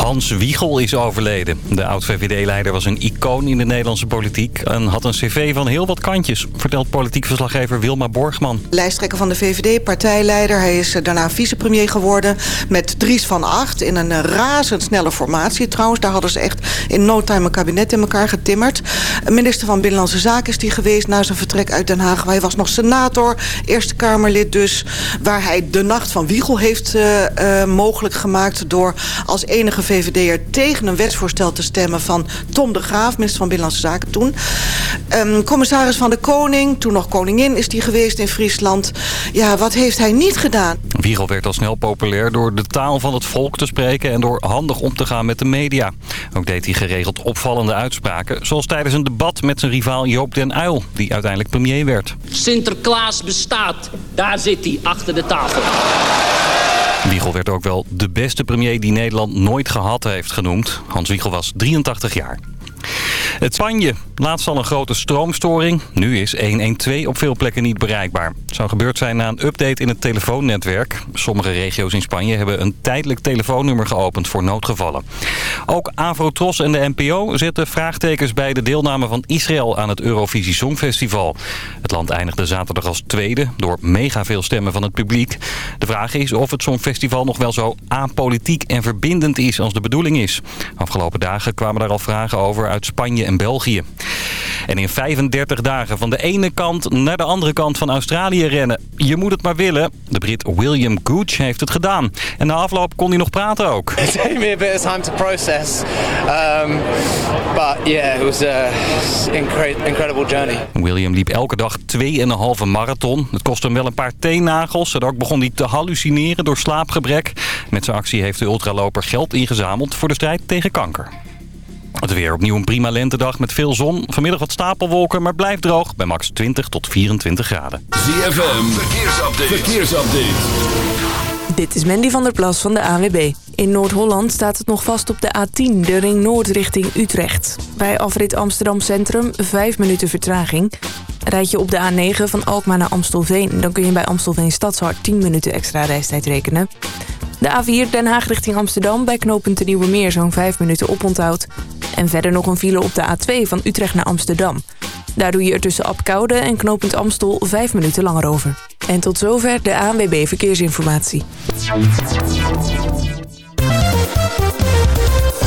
Hans Wiegel is overleden. De oud-VVD-leider was een icoon in de Nederlandse politiek... en had een cv van heel wat kantjes, vertelt politiek verslaggever Wilma Borgman. Lijsttrekker van de VVD, partijleider. Hij is eh, daarna vicepremier geworden met Dries van Acht... in een eh, razendsnelle formatie trouwens. Daar hadden ze echt in no time een kabinet in elkaar getimmerd. Minister van Binnenlandse Zaken is die geweest na zijn vertrek uit Den Haag. Hij was nog senator, Eerste Kamerlid dus... waar hij de nacht van Wiegel heeft uh, mogelijk gemaakt... door als enige VVD'er tegen een wetsvoorstel te stemmen... van Tom de Graaf, minister van Binnenlandse Zaken toen. Um, commissaris van de Koning, toen nog koningin is die geweest in Friesland. Ja, wat heeft hij niet gedaan? Wiegel werd al snel populair door de taal van het volk te spreken... en door handig om te gaan met de media. Ook deed hij geregeld opvallende uitspraken... zoals tijdens een debat met zijn rivaal Joop den Uyl... die uiteindelijk premier werd. Sinterklaas bestaat, daar zit hij achter de tafel. Wiegel werd ook wel de beste premier die Nederland nooit gehad heeft genoemd. Hans Wiegel was 83 jaar. Het Spanje. Laatst al een grote stroomstoring. Nu is 112 op veel plekken niet bereikbaar. Het zou gebeurd zijn na een update in het telefoonnetwerk. Sommige regio's in Spanje hebben een tijdelijk telefoonnummer geopend voor noodgevallen. Ook Avrotros en de NPO zetten vraagtekens bij de deelname van Israël aan het Eurovisie Songfestival. Het land eindigde zaterdag als tweede door mega veel stemmen van het publiek. De vraag is of het Songfestival nog wel zo apolitiek en verbindend is als de bedoeling is. Afgelopen dagen kwamen daar al vragen over uit Spanje en België. En in 35 dagen van de ene kant naar de andere kant van Australië rennen. Je moet het maar willen. De Brit William Gooch heeft het gedaan. En na afloop kon hij nog praten ook. It took me a bit of time to process. Um, but yeah, it was an incredible journey. William liep elke dag 2,5 marathon. Het kostte hem wel een paar teennagels. En ook begon hij te hallucineren door slaapgebrek. Met zijn actie heeft de ultraloper geld ingezameld voor de strijd tegen kanker. Het weer opnieuw een prima lentedag met veel zon. Vanmiddag wat stapelwolken, maar blijft droog bij max 20 tot 24 graden. ZFM, verkeersupdate. verkeersupdate. Dit is Mandy van der Plas van de AWB. In Noord-Holland staat het nog vast op de A10, de ring noord richting Utrecht. Bij afrit Amsterdam Centrum 5 minuten vertraging. Rijd je op de A9 van Alkmaar naar Amstelveen... dan kun je bij Amstelveen Stadshart 10 minuten extra reistijd rekenen. De A4 Den Haag richting Amsterdam bij knooppunt de Nieuwe Meer zo'n 5 minuten oponthoud. En verder nog een file op de A2 van Utrecht naar Amsterdam. Daar doe je er tussen Apkoude en knooppunt Amstel 5 minuten langer over. En tot zover de ANWB Verkeersinformatie.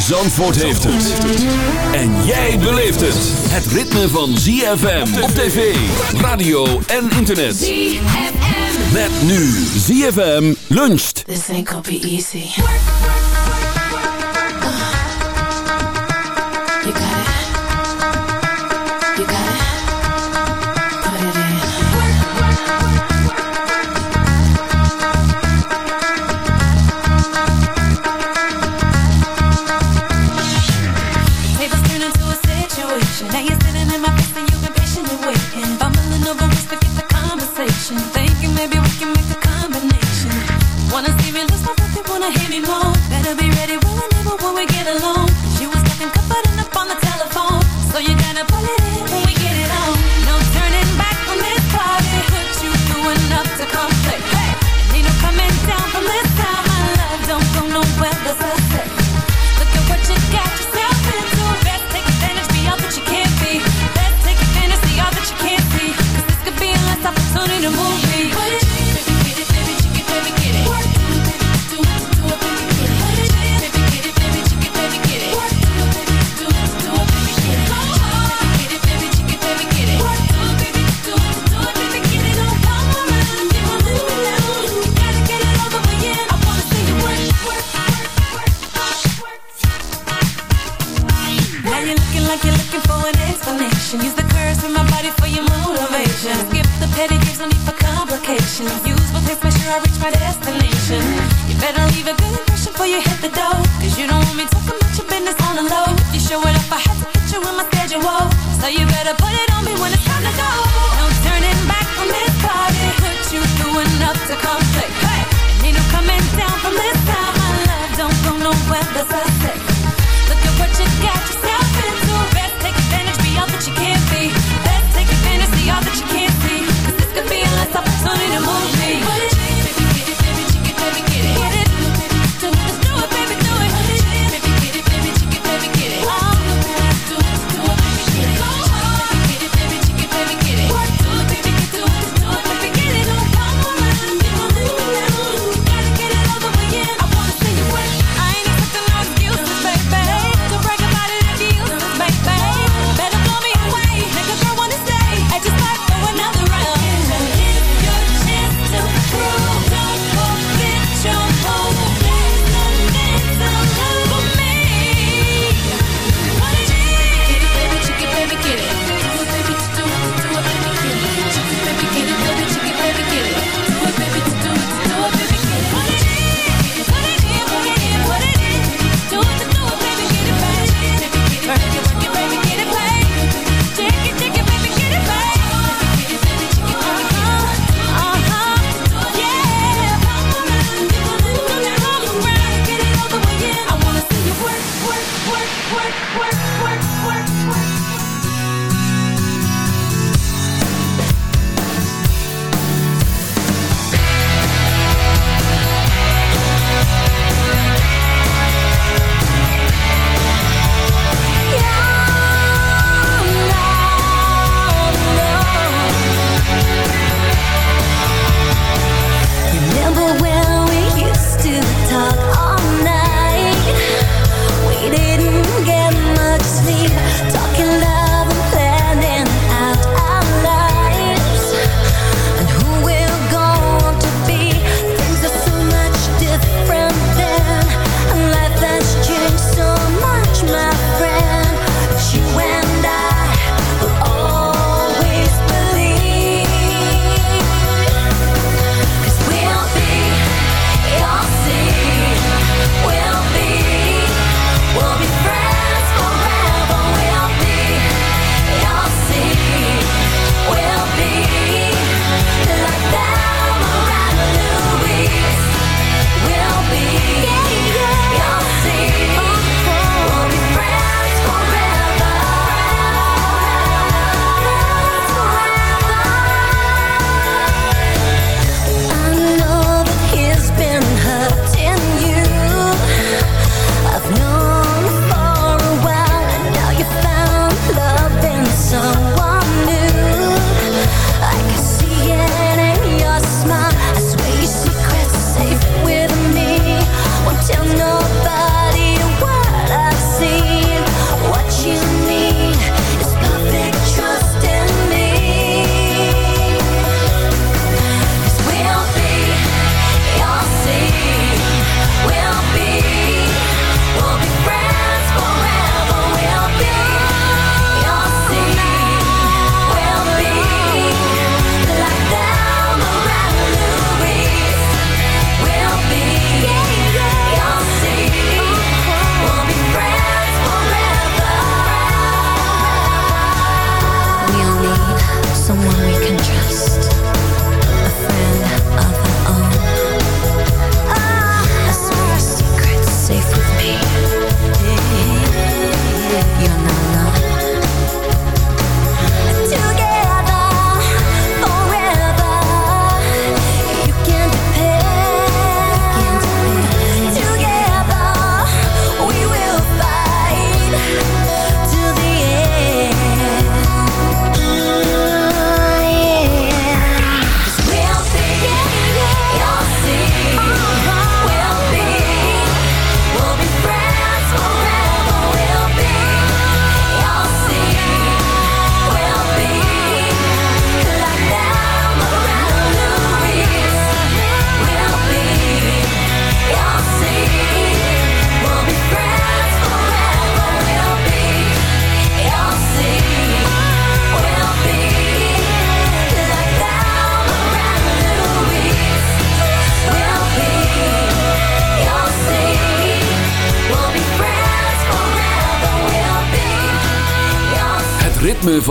Zandvoort heeft het. En jij beleeft het. Het ritme van ZFM op tv, radio en internet. ZFM. Met nu ZFM luncht. This ain't gonna be easy.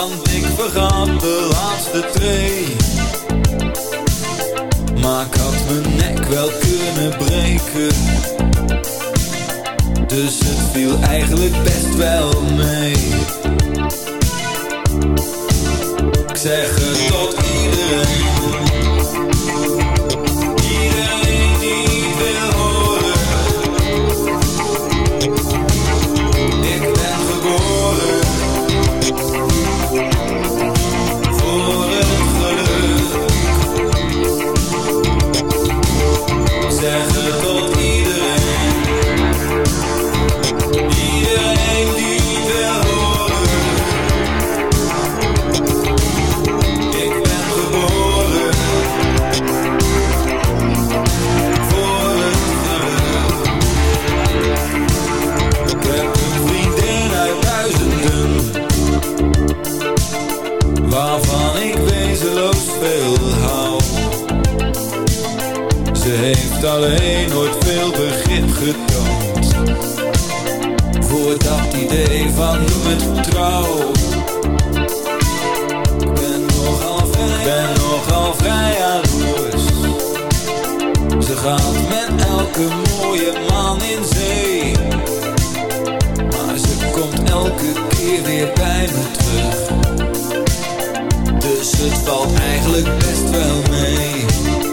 want ik vergat de laatste tree. Maar ik had mijn nek wel kunnen breken. Dus het viel eigenlijk best wel mee. Ik zeg weer bij terug. Dus het valt eigenlijk best wel mee.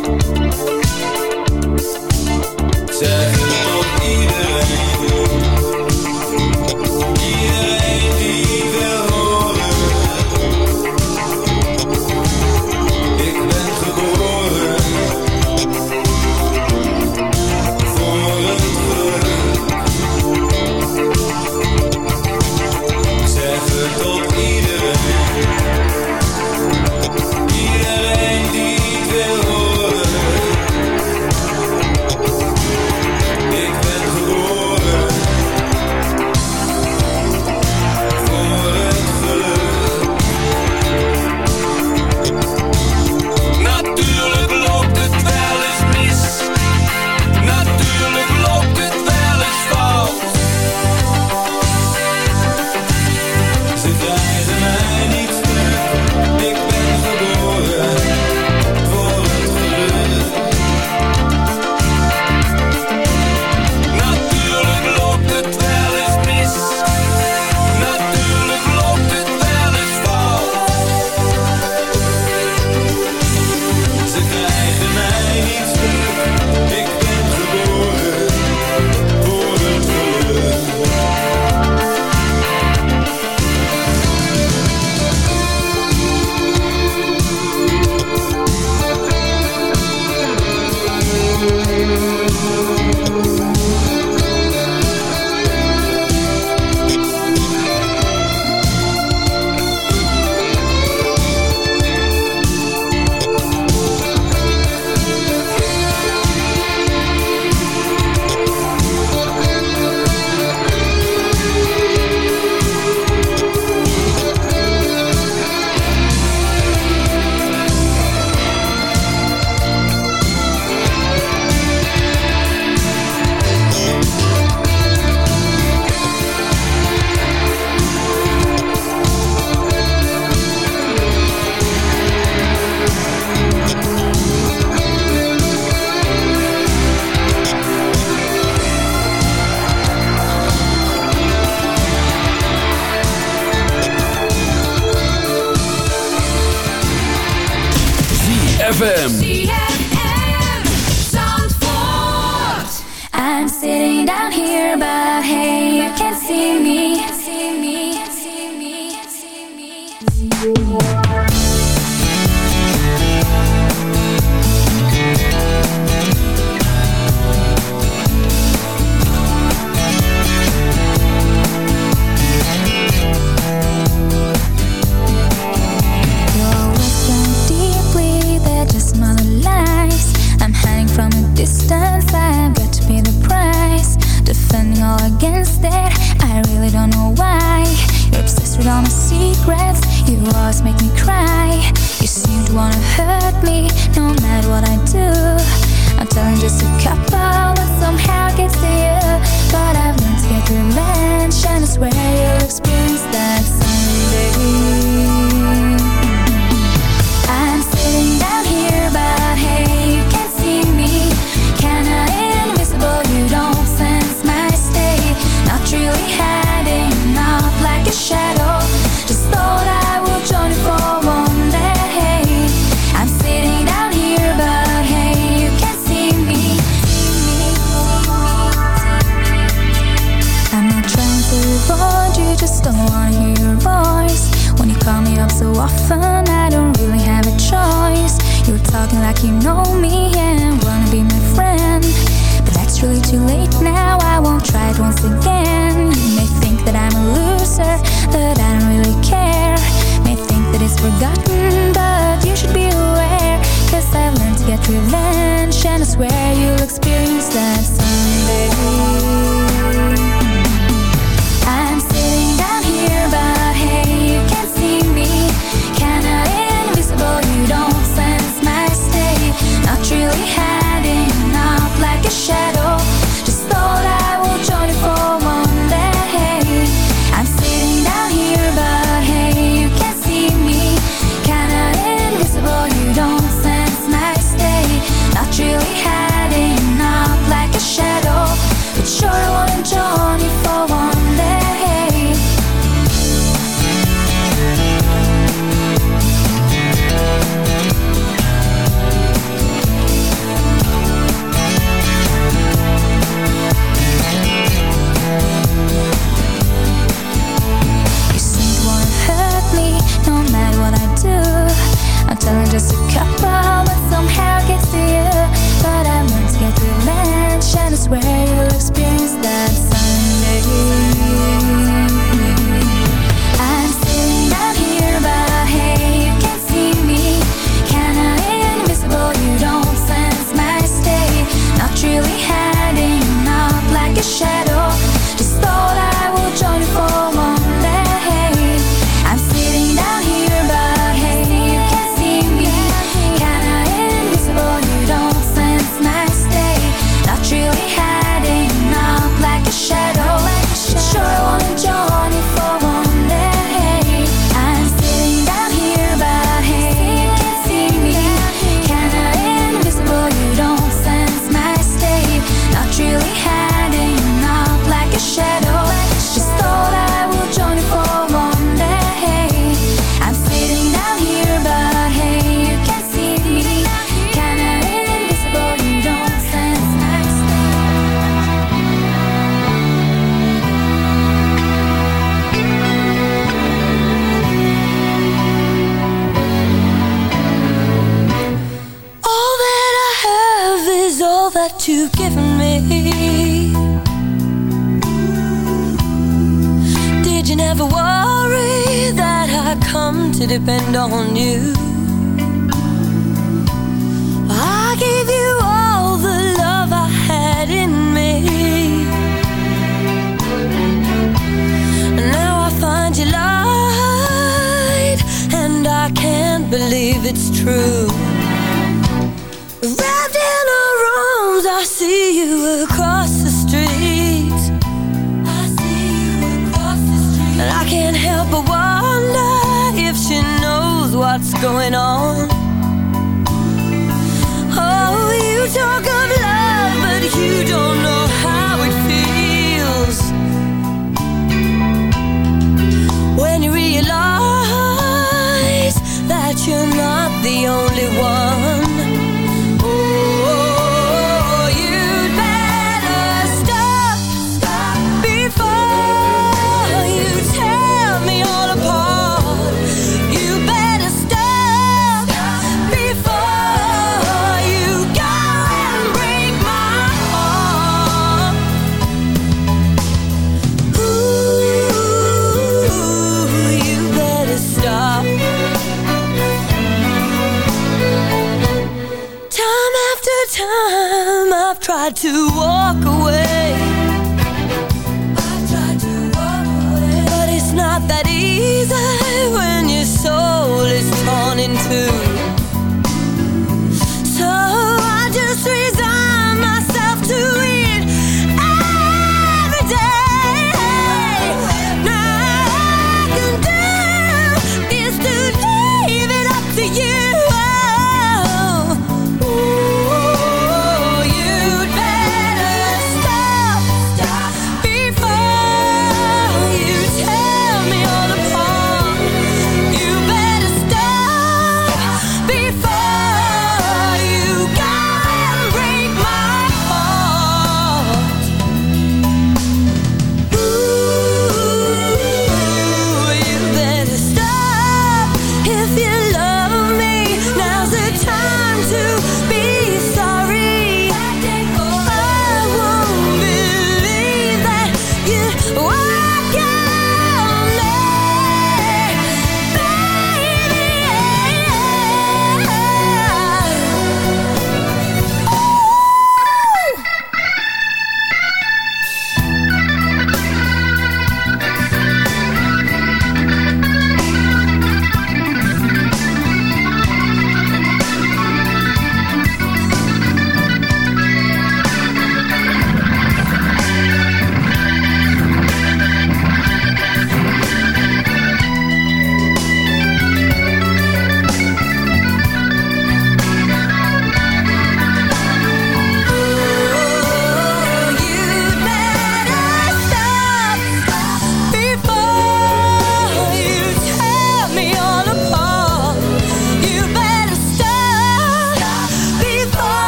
Revenge and I swear you'll experience that.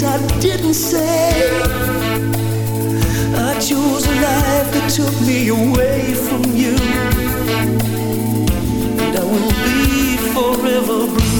Things I didn't say. I chose a life that took me away from you, and I will be forever blue.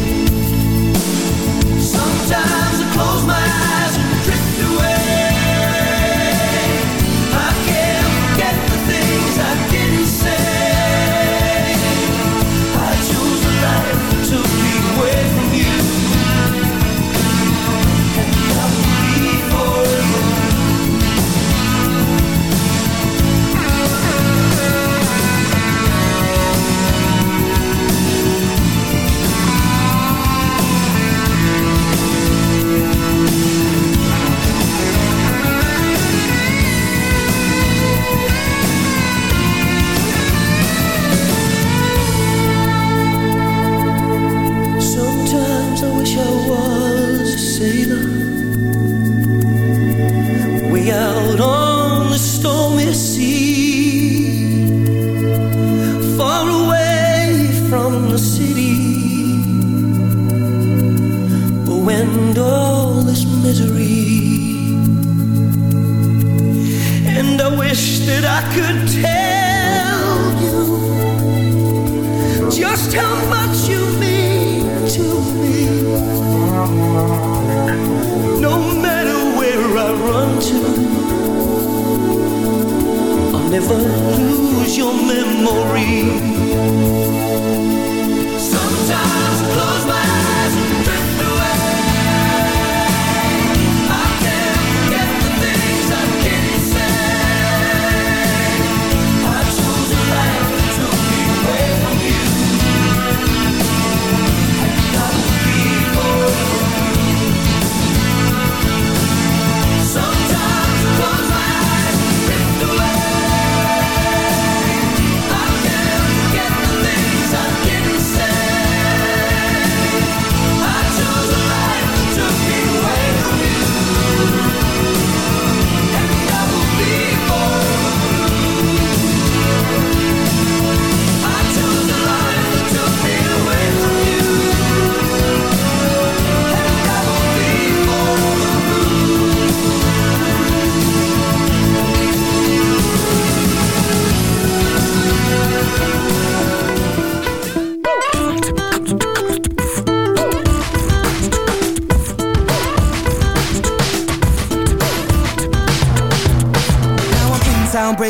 Sometimes I close my eyes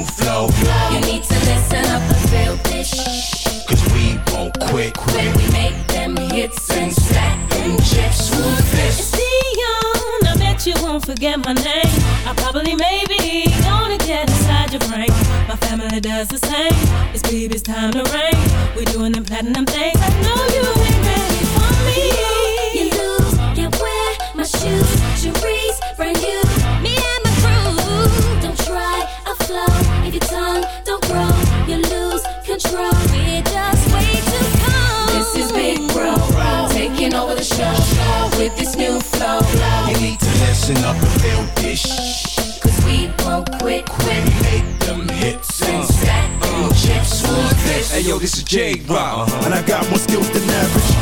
flow. You need to listen up and feel this. Cause we won't quit. When we make them hits and stack them chips, who's this? Dion, I bet you won't forget my name. I probably maybe gonna get inside your brain. My family does the same. It's baby's time to reign. We're doing them platinum things. I know you ain't ready for me. You lose, can't wear my shoes. Cherise, brand new. Me and my crew. Don't try a flow. If your tongue don't grow, you lose control. We're just way too cold. This is Big Bro, taking over the show with this new flow. You need to listen up and feel this. Cause we won't quit, quit. Make them hits and uh. stack them chips. Who's this? Hey yo, this is J Rock, and I got more skills than average.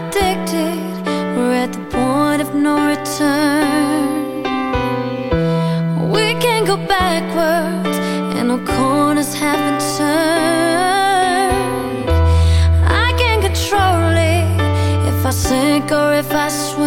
we're at the point of no return. We can't go backwards, and no corners have been turned. I can't control it if I sink or if I swim.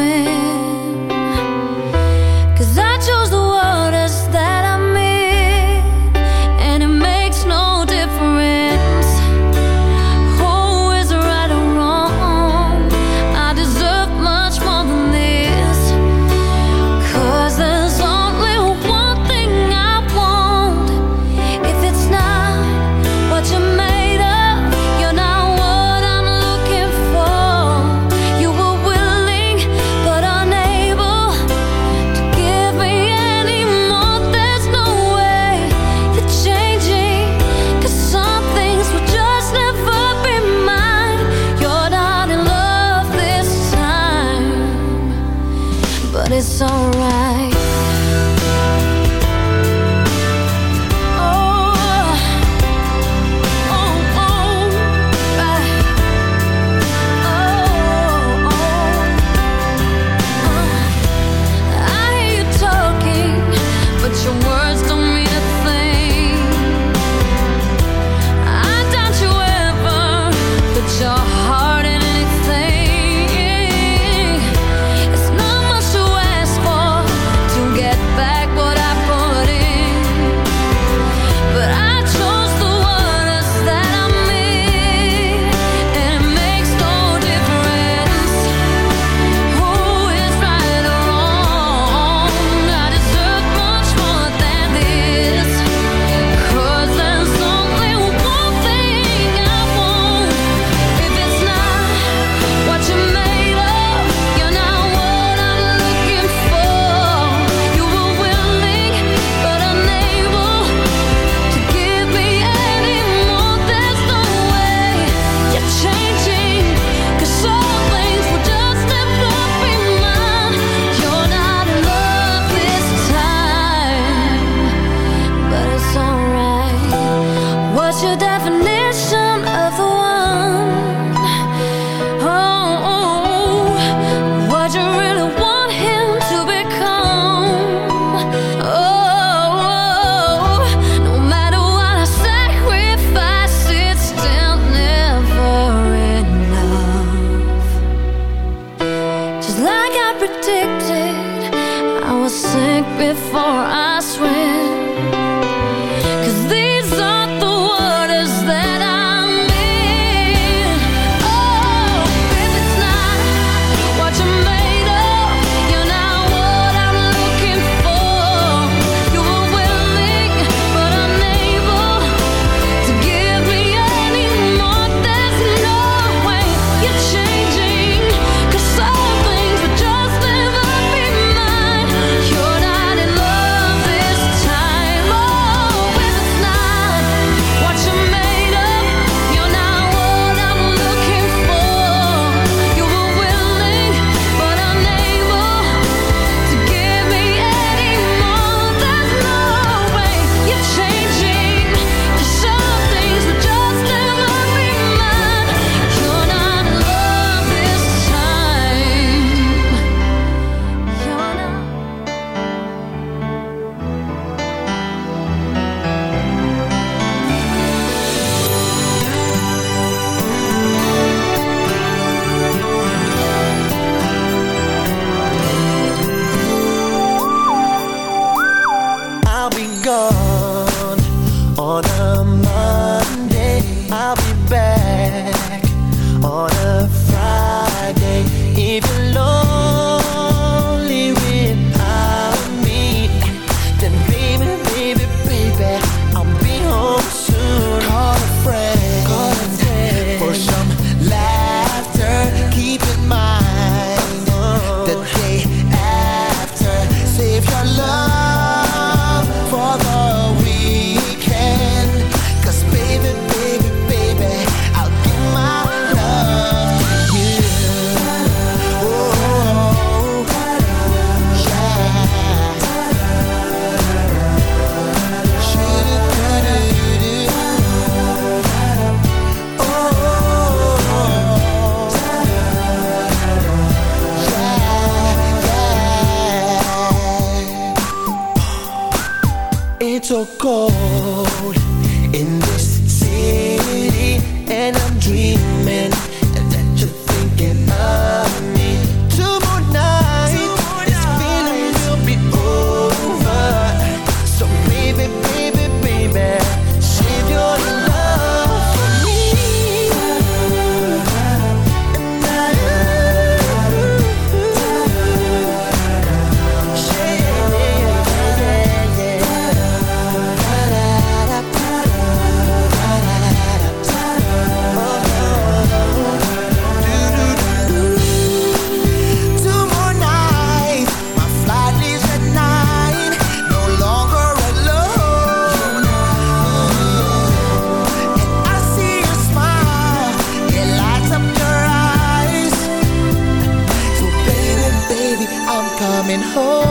hold.